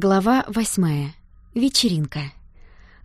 Глава восьмая. Вечеринка.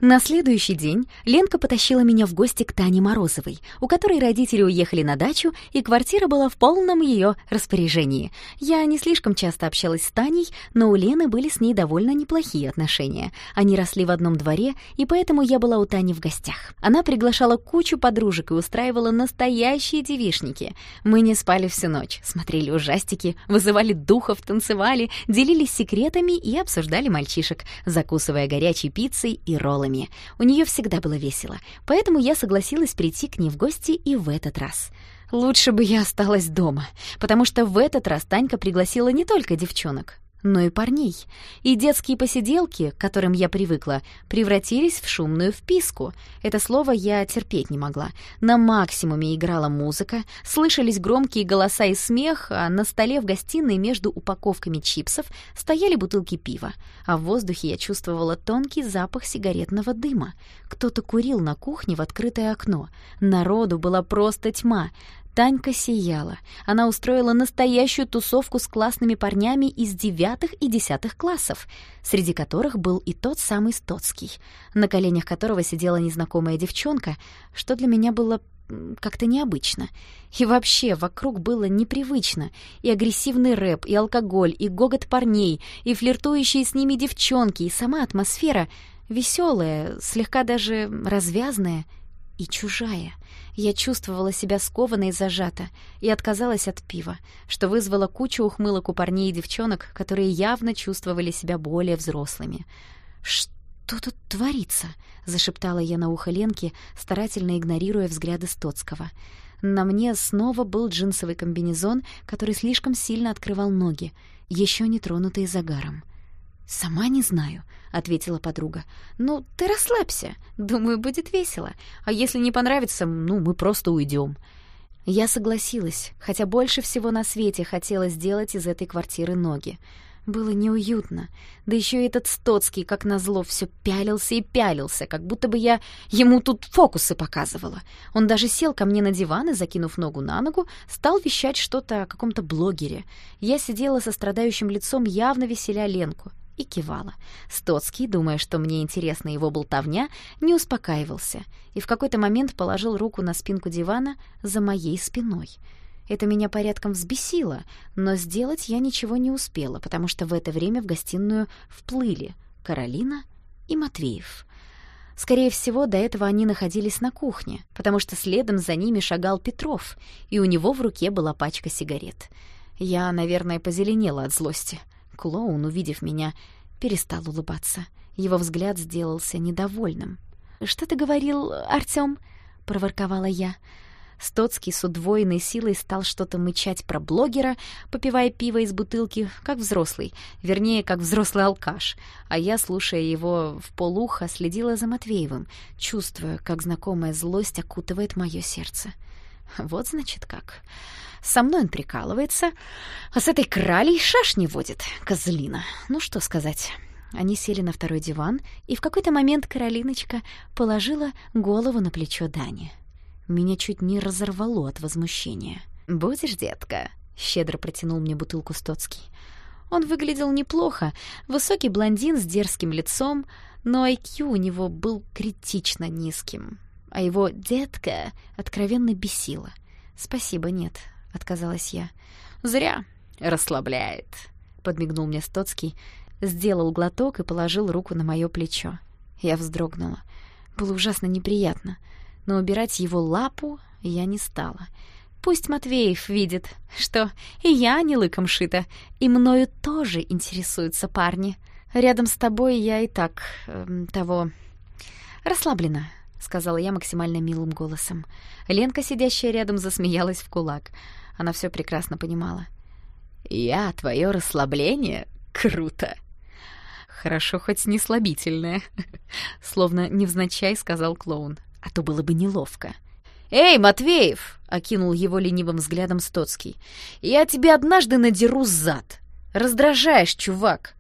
На следующий день Ленка потащила меня в гости к Тане Морозовой, у которой родители уехали на дачу, и квартира была в полном ее распоряжении. Я не слишком часто общалась с Таней, но у Лены были с ней довольно неплохие отношения. Они росли в одном дворе, и поэтому я была у Тани в гостях. Она приглашала кучу подружек и устраивала настоящие девишники. Мы не спали всю ночь, смотрели ужастики, вызывали духов, танцевали, делились секретами и обсуждали мальчишек, закусывая горячей пиццей и роллами нами. У нее всегда было весело, поэтому я согласилась прийти к ней в гости и в этот раз. Лучше бы я осталась дома, потому что в этот раз Танька пригласила не только девчонок но и парней. И детские посиделки, к которым я привыкла, превратились в шумную вписку. Это слово я терпеть не могла. На максимуме играла музыка, слышались громкие голоса и смех, а на столе в гостиной между упаковками чипсов стояли бутылки пива, а в воздухе я чувствовала тонкий запах сигаретного дыма. Кто-то курил на кухне в открытое окно. Народу была просто тьма. Танька сияла. Она устроила настоящую тусовку с классными парнями из девятых и десятых классов, среди которых был и тот самый Стоцкий, на коленях которого сидела незнакомая девчонка, что для меня было как-то необычно. И вообще вокруг было непривычно. И агрессивный рэп, и алкоголь, и гогот парней, и флиртующие с ними девчонки, и сама атмосфера веселая, слегка даже развязная и чужая — я чувствовала себя скованно и зажата, и отказалась от пива, что вызвало кучу ухмылок у парней и девчонок, которые явно чувствовали себя более взрослыми. «Что тут творится?» — зашептала я на ухо Ленке, старательно игнорируя взгляды Стоцкого. На мне снова был джинсовый комбинезон, который слишком сильно открывал ноги, еще не тронутые загаром. «Сама не знаю», — ответила подруга. «Ну, ты расслабься. Думаю, будет весело. А если не понравится, ну, мы просто уйдем». Я согласилась, хотя больше всего на свете хотела сделать из этой квартиры ноги. Было неуютно. Да еще и этот Стоцкий, как назло, все пялился и пялился, как будто бы я ему тут фокусы показывала. Он даже сел ко мне на диван и, закинув ногу на ногу, стал вещать что-то о каком-то блогере. Я сидела со страдающим лицом, явно веселя Ленку и кивала. Стоцкий, думая, что мне интересна его болтовня, не успокаивался и в какой-то момент положил руку на спинку дивана за моей спиной. Это меня порядком взбесило, но сделать я ничего не успела, потому что в это время в гостиную вплыли Каролина и Матвеев. Скорее всего, до этого они находились на кухне, потому что следом за ними шагал Петров, и у него в руке была пачка сигарет. Я, наверное, позеленела от злости — Клоун, увидев меня, перестал улыбаться. Его взгляд сделался недовольным. «Что ты говорил, Артём?» — проворковала я. Стоцкий с удвоенной силой стал что-то мычать про блогера, попивая пиво из бутылки, как взрослый, вернее, как взрослый алкаш, а я, слушая его в полуха, следила за Матвеевым, чувствуя, как знакомая злость окутывает мое сердце. Вот значит как. Со мной он прикалывается, а с этой кралей шашни водит, козлина. Ну что сказать. Они сели на второй диван, и в какой-то момент Каролиночка положила голову на плечо Дани. Меня чуть не разорвало от возмущения. «Будешь, детка?» — щедро протянул мне бутылку Стоцкий. Он выглядел неплохо, высокий блондин с дерзким лицом, но IQ у него был критично низким, а его «детка» откровенно бесила. «Спасибо, нет, — отказалась я. «Зря. Расслабляет», — подмигнул мне Стоцкий, сделал глоток и положил руку на мое плечо. Я вздрогнула. Было ужасно неприятно, но убирать его лапу я не стала. Пусть Матвеев видит, что и я не лыком шита, и мною тоже интересуются парни. Рядом с тобой я и так э, того... расслаблена, — сказала я максимально милым голосом. Ленка, сидящая рядом, засмеялась в кулак — она все прекрасно понимала. «Я твое расслабление? Круто!» «Хорошо, хоть не слабительное», — словно невзначай сказал клоун. «А то было бы неловко». «Эй, Матвеев!» — окинул его ленивым взглядом Стоцкий. «Я тебе однажды надеру зад. Раздражаешь, чувак!»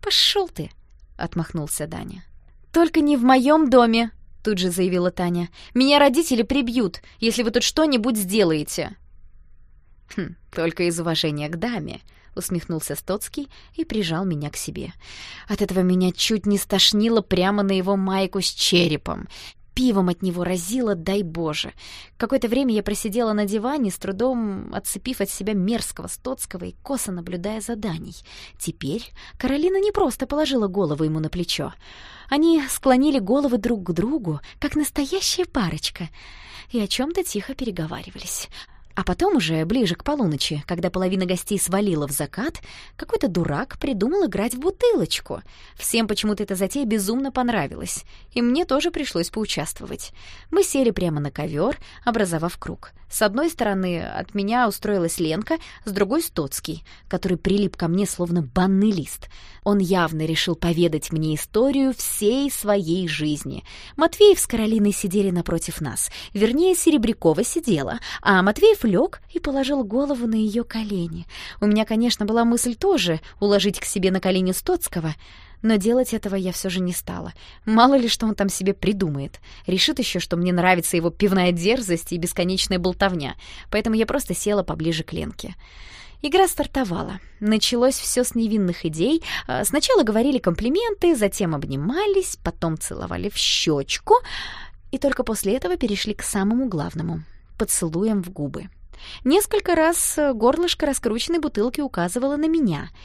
«Пошел ты!» — отмахнулся Даня. «Только не в моем доме!» — тут же заявила Таня. «Меня родители прибьют, если вы тут что-нибудь сделаете!» «Хм, только из уважения к даме», — усмехнулся Стоцкий и прижал меня к себе. От этого меня чуть не стошнило прямо на его майку с черепом. Пивом от него разило, дай боже. Какое-то время я просидела на диване, с трудом отцепив от себя мерзкого Стоцкого и косо наблюдая за Даней. Теперь Каролина не просто положила голову ему на плечо. Они склонили головы друг к другу, как настоящая парочка, и о чем-то тихо переговаривались. А потом уже, ближе к полуночи, когда половина гостей свалила в закат, какой-то дурак придумал играть в бутылочку. Всем почему-то эта затея безумно понравилась, и мне тоже пришлось поучаствовать. Мы сели прямо на ковер, образовав круг. С одной стороны от меня устроилась Ленка, с другой — Стоцкий, который прилип ко мне словно банный лист. Он явно решил поведать мне историю всей своей жизни. Матвеев с Каролиной сидели напротив нас. Вернее, Серебрякова сидела, а Матвеев лег и положил голову на ее колени. У меня, конечно, была мысль тоже уложить к себе на колени Стоцкого, но делать этого я все же не стала. Мало ли, что он там себе придумает. Решит еще, что мне нравится его пивная дерзость и бесконечная болтовня, поэтому я просто села поближе к Ленке. Игра стартовала. Началось все с невинных идей. А, сначала говорили комплименты, затем обнимались, потом целовали в щечку, и только после этого перешли к самому главному — поцелуем в губы. Несколько раз э, горлышко раскрученной бутылки указывало на меня —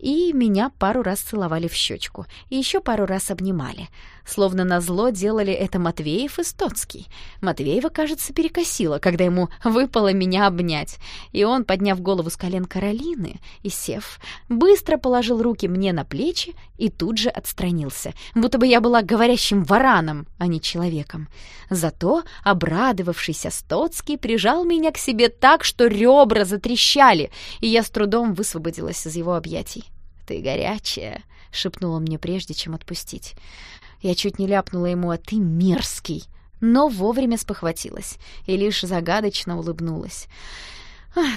и меня пару раз целовали в щечку, и еще пару раз обнимали. Словно назло делали это Матвеев и Стоцкий. Матвеева, кажется, перекосило, когда ему выпало меня обнять. И он, подняв голову с колен Каролины и сев, быстро положил руки мне на плечи и тут же отстранился, будто бы я была говорящим вараном, а не человеком. Зато обрадовавшийся Стоцкий прижал меня к себе так, что ребра затрещали, и я с трудом высвободилась из его объятий ты горячая», — шепнула мне прежде, чем отпустить. Я чуть не ляпнула ему, а ты мерзкий, но вовремя спохватилась и лишь загадочно улыбнулась.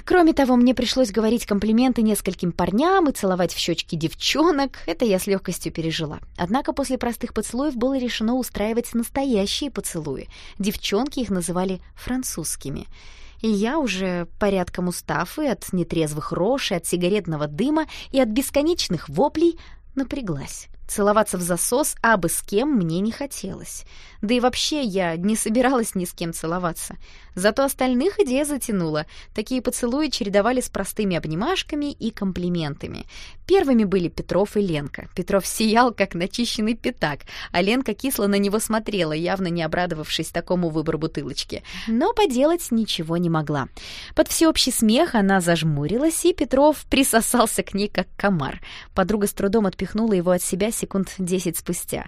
Кроме того, мне пришлось говорить комплименты нескольким парням и целовать в щечки девчонок. Это я с легкостью пережила. Однако после простых поцелуев было решено устраивать настоящие поцелуи. Девчонки их называли французскими — и я, уже порядком устав и от нетрезвых рож, и от сигаретного дыма, и от бесконечных воплей, напряглась. Целоваться в засос абы с кем мне не хотелось. Да и вообще я не собиралась ни с кем целоваться. Зато остальных идея затянула. Такие поцелуи чередовали с простыми обнимашками и комплиментами. Первыми были Петров и Ленка. Петров сиял, как начищенный пятак, а Ленка кисло на него смотрела, явно не обрадовавшись такому выбору бутылочки. Но поделать ничего не могла. Под всеобщий смех она зажмурилась, и Петров присосался к ней, как комар. Подруга с трудом отпихнула его от себя секунд десять спустя.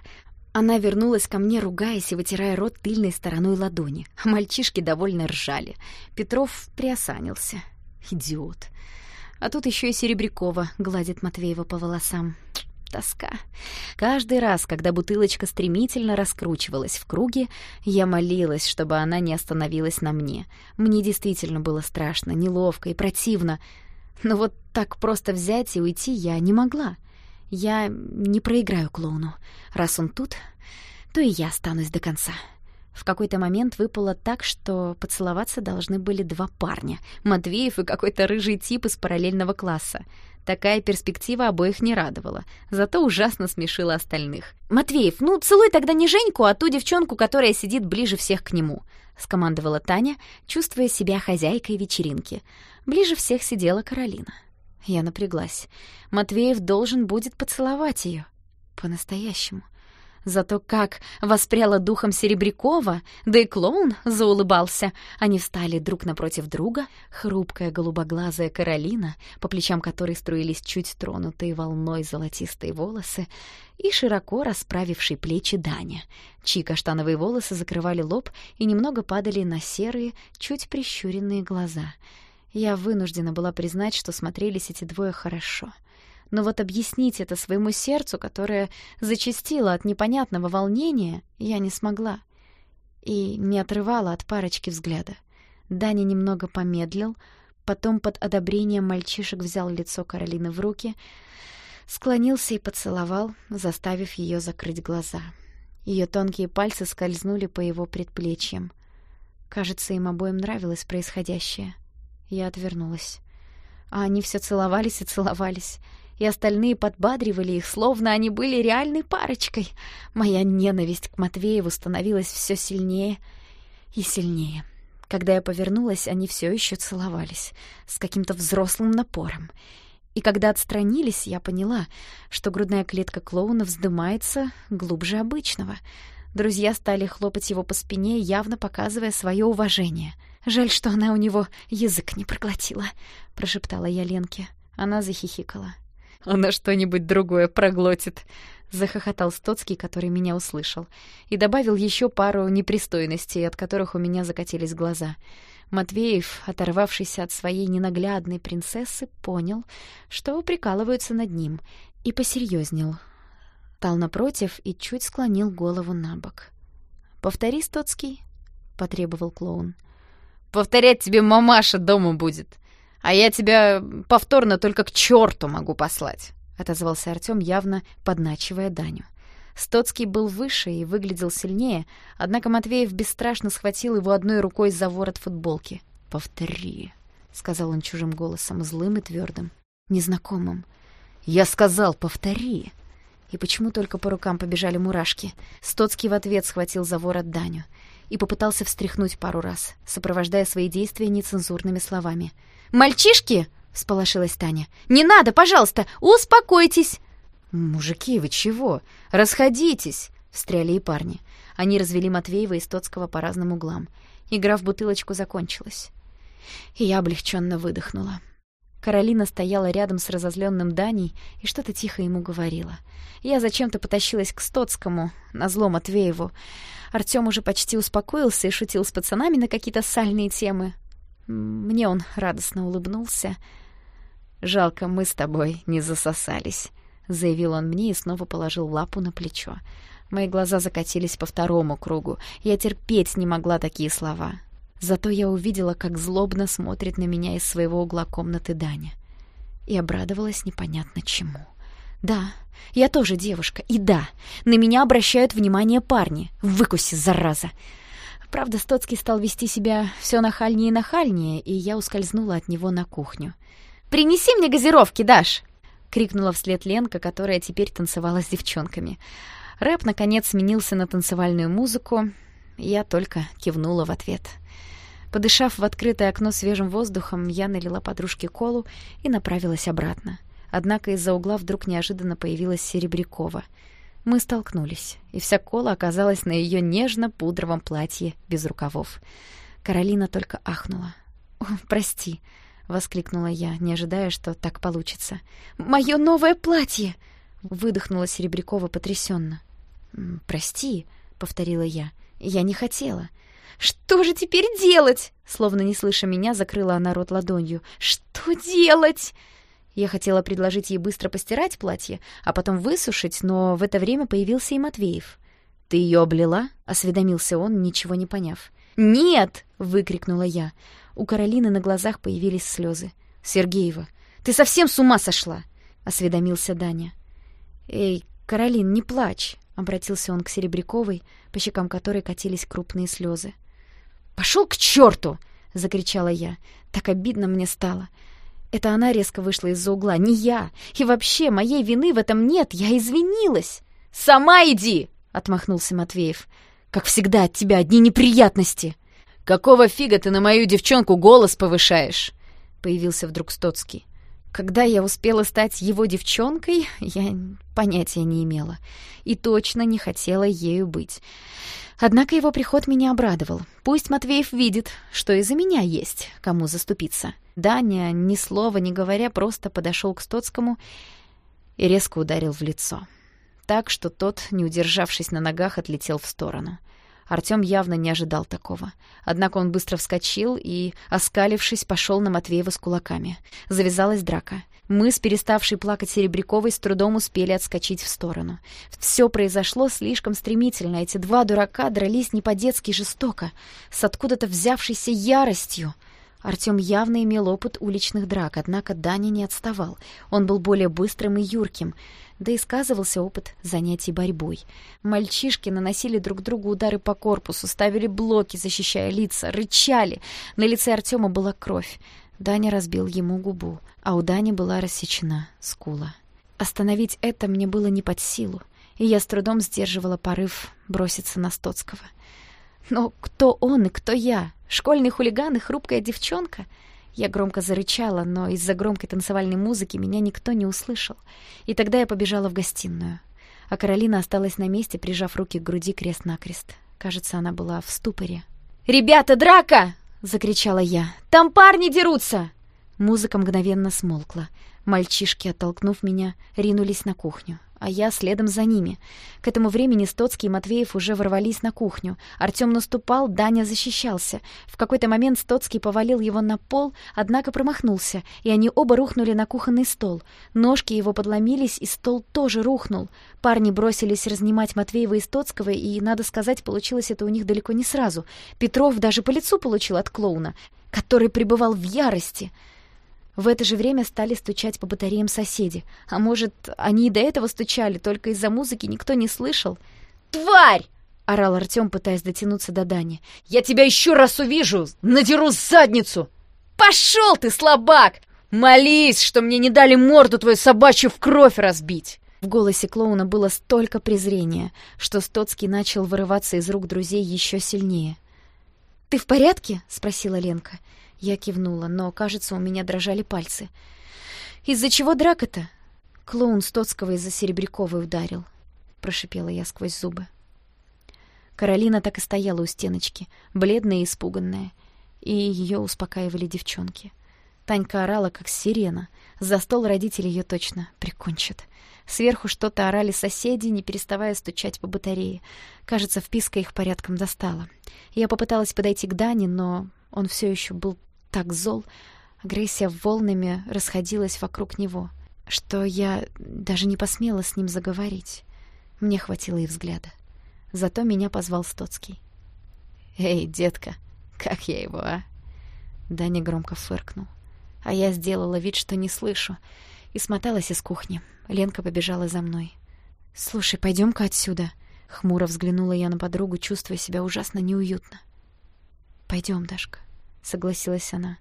Она вернулась ко мне, ругаясь и вытирая рот тыльной стороной ладони. Мальчишки довольно ржали. Петров приосанился. Идиот. А тут еще и Серебрякова гладит Матвеева по волосам. Тоска. Каждый раз, когда бутылочка стремительно раскручивалась в круге, я молилась, чтобы она не остановилась на мне. Мне действительно было страшно, неловко и противно. Но вот так просто взять и уйти я не могла. Я не проиграю клоуну. Раз он тут, то и я останусь до конца. В какой-то момент выпало так, что поцеловаться должны были два парня — Матвеев и какой-то рыжий тип из параллельного класса. Такая перспектива обоих не радовала, зато ужасно смешила остальных. «Матвеев, ну целуй тогда не Женьку, а ту девчонку, которая сидит ближе всех к нему», — скомандовала Таня, чувствуя себя хозяйкой вечеринки. Ближе всех сидела Каролина. Я напряглась. Матвеев должен будет поцеловать ее. По-настоящему. Зато как воспряла духом Серебрякова, да и клоун заулыбался. Они встали друг напротив друга, хрупкая голубоглазая Каролина, по плечам которой струились чуть тронутые волной золотистые волосы, и широко расправивший плечи Даня, чьи каштановые волосы закрывали лоб и немного падали на серые, чуть прищуренные глаза — я вынуждена была признать, что смотрелись эти двое хорошо. Но вот объяснить это своему сердцу, которое зачастило от непонятного волнения, я не смогла. И не отрывала от парочки взгляда. Даня немного помедлил, потом под одобрением мальчишек взял лицо Каролины в руки, склонился и поцеловал, заставив ее закрыть глаза. Ее тонкие пальцы скользнули по его предплечьям. Кажется, им обоим нравилось происходящее — я отвернулась. А они все целовались и целовались. И остальные подбадривали их, словно они были реальной парочкой. Моя ненависть к Матвееву становилась все сильнее и сильнее. Когда я повернулась, они все еще целовались, с каким-то взрослым напором. И когда отстранились, я поняла, что грудная клетка клоуна вздымается глубже обычного. Друзья стали хлопать его по спине, явно показывая свое уважение. «Жаль, что она у него язык не проглотила», — прошептала я Ленке. Она захихикала. «Она что-нибудь другое проглотит», — захохотал Стоцкий, который меня услышал, и добавил еще пару непристойностей, от которых у меня закатились глаза. Матвеев, оторвавшийся от своей ненаглядной принцессы, понял, что прикалываются над ним, и посерьезнел. Стал напротив и чуть склонил голову на бок. «Повтори, Стоцкий», — потребовал клоун. «Повторять тебе мамаша дома будет, а я тебя повторно только к черту могу послать». — отозвался Артём, явно подначивая Даню. Стоцкий был выше и выглядел сильнее, однако Матвеев бесстрашно схватил его одной рукой за ворот футболки. «Повтори», — сказал он чужим голосом, злым и твердым, незнакомым. «Я сказал, повтори!» И почему только по рукам побежали мурашки? Стоцкий в ответ схватил за ворот Даню и попытался встряхнуть пару раз, сопровождая свои действия нецензурными словами. «Мальчишки!» всполошилась Таня. «Не надо, пожалуйста, успокойтесь!» «Мужики, вы чего? Расходитесь!» — встряли и парни. Они развели Матвеева и Стоцкого по разным углам. Игра в бутылочку закончилась. И я облегченно выдохнула. Каролина стояла рядом с разозленным Даней и что-то тихо ему говорила. Я зачем-то потащилась к Стоцкому, на зло Матвееву. Артём уже почти успокоился и шутил с пацанами на какие-то сальные темы. Мне он радостно улыбнулся — «Жалко, мы с тобой не засосались», — заявил он мне и снова положил лапу на плечо. Мои глаза закатились по второму кругу. Я терпеть не могла такие слова. Зато я увидела, как злобно смотрит на меня из своего угла комнаты Даня. И обрадовалась непонятно чему. Да, я тоже девушка, и да, на меня обращают внимание парни. Выкуси, зараза! Правда, Стоцкий стал вести себя все нахальнее и нахальнее, и я ускользнула от него на кухню. «Принеси мне газировки, Даш!» — крикнула вслед Ленка, которая теперь танцевала с девчонками. Рэп, наконец, сменился на танцевальную музыку. Я только кивнула в ответ. Подышав в открытое окно свежим воздухом, я налила подружке колу и направилась обратно. Однако из-за угла вдруг неожиданно появилась Серебрякова. Мы столкнулись, и вся кола оказалась на ее нежно-пудровом платье без рукавов. Каролина только ахнула. «Прости», — воскликнула я, не ожидая, что так получится. «Мое новое платье!» — выдохнула Серебрякова потрясенно. «Прости», — повторила я, — «я не хотела». «Что же теперь делать?» Словно не слыша меня, закрыла она рот ладонью. «Что делать?» Я хотела предложить ей быстро постирать платье, а потом высушить, но в это время появился и Матвеев. «Ты ее облила?» — осведомился он, ничего не поняв. «Нет!» — выкрикнула я. У Каролины на глазах появились слезы. «Сергеева, ты совсем с ума сошла?» — осведомился Даня. «Эй, Каролин, не плачь!» — обратился он к Серебряковой, по щекам которой катились крупные слезы. «Пошел к черту!» — закричала я. Так обидно мне стало. Это она резко вышла из-за угла, не я. И вообще, моей вины в этом нет, я извинилась. «Сама иди!» — отмахнулся Матвеев. «Как всегда, от тебя одни неприятности!» «Какого фига ты на мою девчонку голос повышаешь?» Появился вдруг Стоцкий. Когда я успела стать его девчонкой, я понятия не имела. И точно не хотела ею быть. Однако его приход меня обрадовал. Пусть Матвеев видит, что из-за меня есть кому заступиться. Даня, ни слова не говоря, просто подошел к Стоцкому и резко ударил в лицо. Так что тот, не удержавшись на ногах, отлетел в сторону. Артём явно не ожидал такого. Однако он быстро вскочил и, оскалившись, пошел на Матвеева с кулаками. Завязалась драка. Мы, с переставшей плакать Серебряковой, с трудом успели отскочить в сторону. Все произошло слишком стремительно. Эти два дурака дрались не по-детски жестоко, с откуда-то взявшейся яростью. Артём явно имел опыт уличных драк, однако Даня не отставал. Он был более быстрым и юрким — да и сказывался опыт занятий борьбой. Мальчишки наносили друг другу удары по корпусу, ставили блоки, защищая лица, рычали. На лице Артема была кровь. Даня разбил ему губу, а у Дани была рассечена скула. Остановить это мне было не под силу, и я с трудом сдерживала порыв броситься на Стоцкого. Но кто он и кто я? Школьный хулиган и хрупкая девчонка? Я громко зарычала, но из-за громкой танцевальной музыки меня никто не услышал. И тогда я побежала в гостиную. А Каролина осталась на месте, прижав руки к груди крест-накрест. Кажется, она была в ступоре. «Ребята, драка!» — закричала я. «Там парни дерутся!» Музыка мгновенно смолкла. Мальчишки, оттолкнув меня, ринулись на кухню а я следом за ними. К этому времени Стоцкий и Матвеев уже ворвались на кухню. Артем наступал, Даня защищался. В какой-то момент Стоцкий повалил его на пол, однако промахнулся, и они оба рухнули на кухонный стол. Ножки его подломились, и стол тоже рухнул. Парни бросились разнимать Матвеева и Стоцкого, и, надо сказать, получилось это у них далеко не сразу. Петров даже по лицу получил от клоуна, который пребывал в ярости — в это же время стали стучать по батареям соседи. А может, они и до этого стучали, только из-за музыки никто не слышал. «Тварь!» — орал Артем, пытаясь дотянуться до Дани. «Я тебя еще раз увижу! Надеру задницу!» «Пошел ты, слабак! Молись, что мне не дали морду твою собачью в кровь разбить!» В голосе клоуна было столько презрения, что Стоцкий начал вырываться из рук друзей еще сильнее. «Ты в порядке?» — спросила Ленка. Я кивнула, но, кажется, у меня дрожали пальцы. «Из-за чего драка-то?» «Клоун Стоцкого из-за Серебряковой ударил», — прошипела я сквозь зубы. Каролина так и стояла у стеночки, бледная и испуганная, и ее успокаивали девчонки. Танька орала, как сирена. За стол родители ее точно прикончат. Сверху что-то орали соседи, не переставая стучать по батарее. Кажется, вписка их порядком достала. Я попыталась подойти к Дане, но он все еще был так зол, агрессия волнами расходилась вокруг него, что я даже не посмела с ним заговорить. Мне хватило и взгляда. Зато меня позвал Стоцкий. «Эй, детка, как я его, а?» Даня громко фыркнул. А я сделала вид, что не слышу, и смоталась из кухни. Ленка побежала за мной. «Слушай, пойдем-ка отсюда», — хмуро взглянула я на подругу, чувствуя себя ужасно неуютно. «Пойдем, Дашка» согласилась она.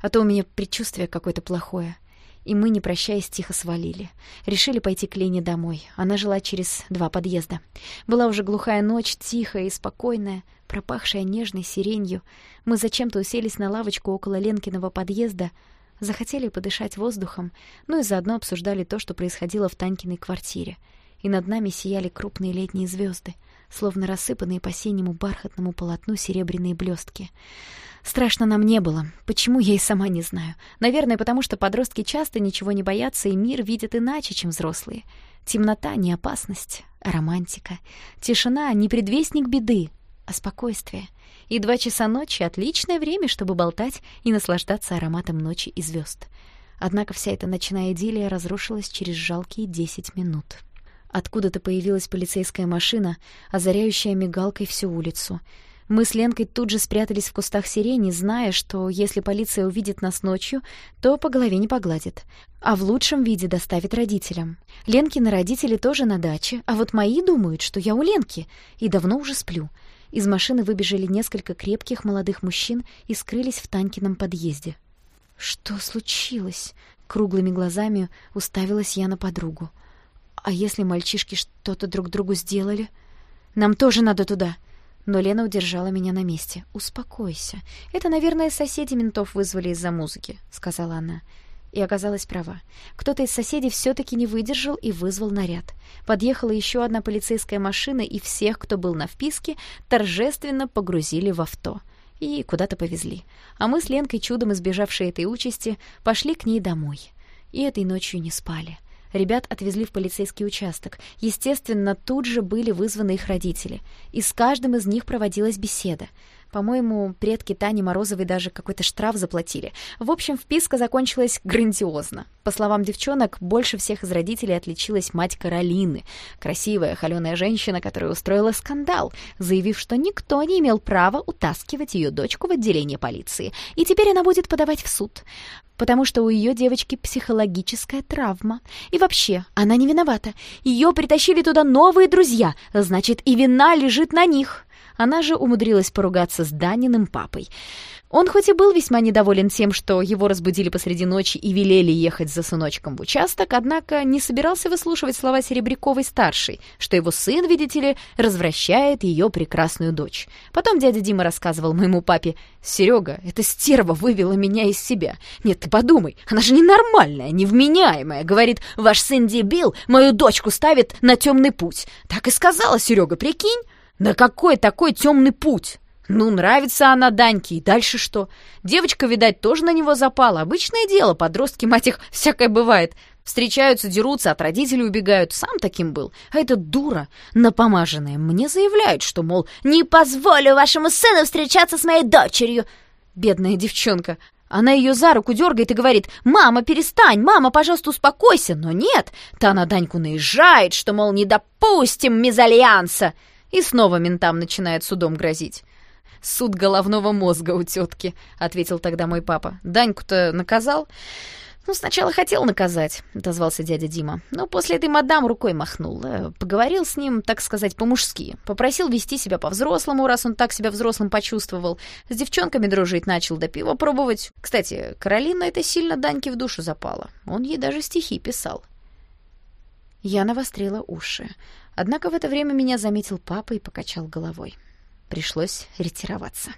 «А то у меня предчувствие какое-то плохое». И мы, не прощаясь, тихо свалили. Решили пойти к Лене домой. Она жила через два подъезда. Была уже глухая ночь, тихая и спокойная, пропахшая нежной сиренью. Мы зачем-то уселись на лавочку около Ленкиного подъезда, захотели подышать воздухом, ну и заодно обсуждали то, что происходило в Танькиной квартире. И над нами сияли крупные летние звезды, словно рассыпанные по синему бархатному полотну серебряные блестки. Страшно нам не было. Почему, я и сама не знаю. Наверное, потому что подростки часто ничего не боятся, и мир видят иначе, чем взрослые. Темнота — не опасность, а романтика. Тишина — не предвестник беды, а спокойствие. И два часа ночи — отличное время, чтобы болтать и наслаждаться ароматом ночи и звезд. Однако вся эта ночная идиллия разрушилась через жалкие десять минут. Откуда-то появилась полицейская машина, озаряющая мигалкой всю улицу — мы с Ленкой тут же спрятались в кустах сирени, зная, что если полиция увидит нас ночью, то по голове не погладит, а в лучшем виде доставит родителям. Ленкины родители тоже на даче, а вот мои думают, что я у Ленки, и давно уже сплю. Из машины выбежали несколько крепких молодых мужчин и скрылись в Танькином подъезде. «Что случилось?» — круглыми глазами уставилась я на подругу. «А если мальчишки что-то друг другу сделали?» «Нам тоже надо туда!» Но Лена удержала меня на месте. «Успокойся. Это, наверное, соседи ментов вызвали из-за музыки», — сказала она. И оказалась права. Кто-то из соседей все-таки не выдержал и вызвал наряд. Подъехала еще одна полицейская машина, и всех, кто был на вписке, торжественно погрузили в авто. И куда-то повезли. А мы с Ленкой, чудом избежавшие этой участи, пошли к ней домой. И этой ночью не спали. Ребят отвезли в полицейский участок. Естественно, тут же были вызваны их родители. И с каждым из них проводилась беседа. По-моему, предки Тани Морозовой даже какой-то штраф заплатили. В общем, вписка закончилась грандиозно. По словам девчонок, больше всех из родителей отличилась мать Каролины, красивая, холеная женщина, которая устроила скандал, заявив, что никто не имел права утаскивать ее дочку в отделение полиции, и теперь она будет подавать в суд потому что у ее девочки психологическая травма. И вообще, она не виновата. Ее притащили туда новые друзья, значит, и вина лежит на них. Она же умудрилась поругаться с Даниным папой. Он хоть и был весьма недоволен тем, что его разбудили посреди ночи и велели ехать за сыночком в участок, однако не собирался выслушивать слова Серебряковой-старшей, что его сын, видите ли, развращает ее прекрасную дочь. Потом дядя Дима рассказывал моему папе, «Серега, эта стерва вывела меня из себя. Нет, ты подумай, она же ненормальная, невменяемая. Говорит, ваш сын дебил, мою дочку ставит на темный путь. Так и сказала Серега, прикинь? На какой такой темный путь?» Ну, нравится она Даньке, и дальше что? Девочка, видать, тоже на него запала. Обычное дело, подростки, мать их, всякое бывает. Встречаются, дерутся, от родителей убегают. Сам таким был. А эта дура, напомаженная, мне заявляет, что, мол, не позволю вашему сыну встречаться с моей дочерью. Бедная девчонка. Она ее за руку дергает и говорит, «Мама, перестань! Мама, пожалуйста, успокойся!» Но нет, та на Даньку наезжает, что, мол, не допустим мезальянса. И снова ментам начинает судом грозить. «Суд головного мозга у тетки», — ответил тогда мой папа. «Даньку-то наказал?» «Ну, сначала хотел наказать», — отозвался дядя Дима. «Но после этой мадам рукой махнул. Э, поговорил с ним, так сказать, по-мужски. Попросил вести себя по-взрослому, раз он так себя взрослым почувствовал. С девчонками дружить начал, да пиво пробовать. Кстати, Каролина это сильно Даньке в душу запала. Он ей даже стихи писал». Я навострила уши. Однако в это время меня заметил папа и покачал головой. Пришлось ретироваться.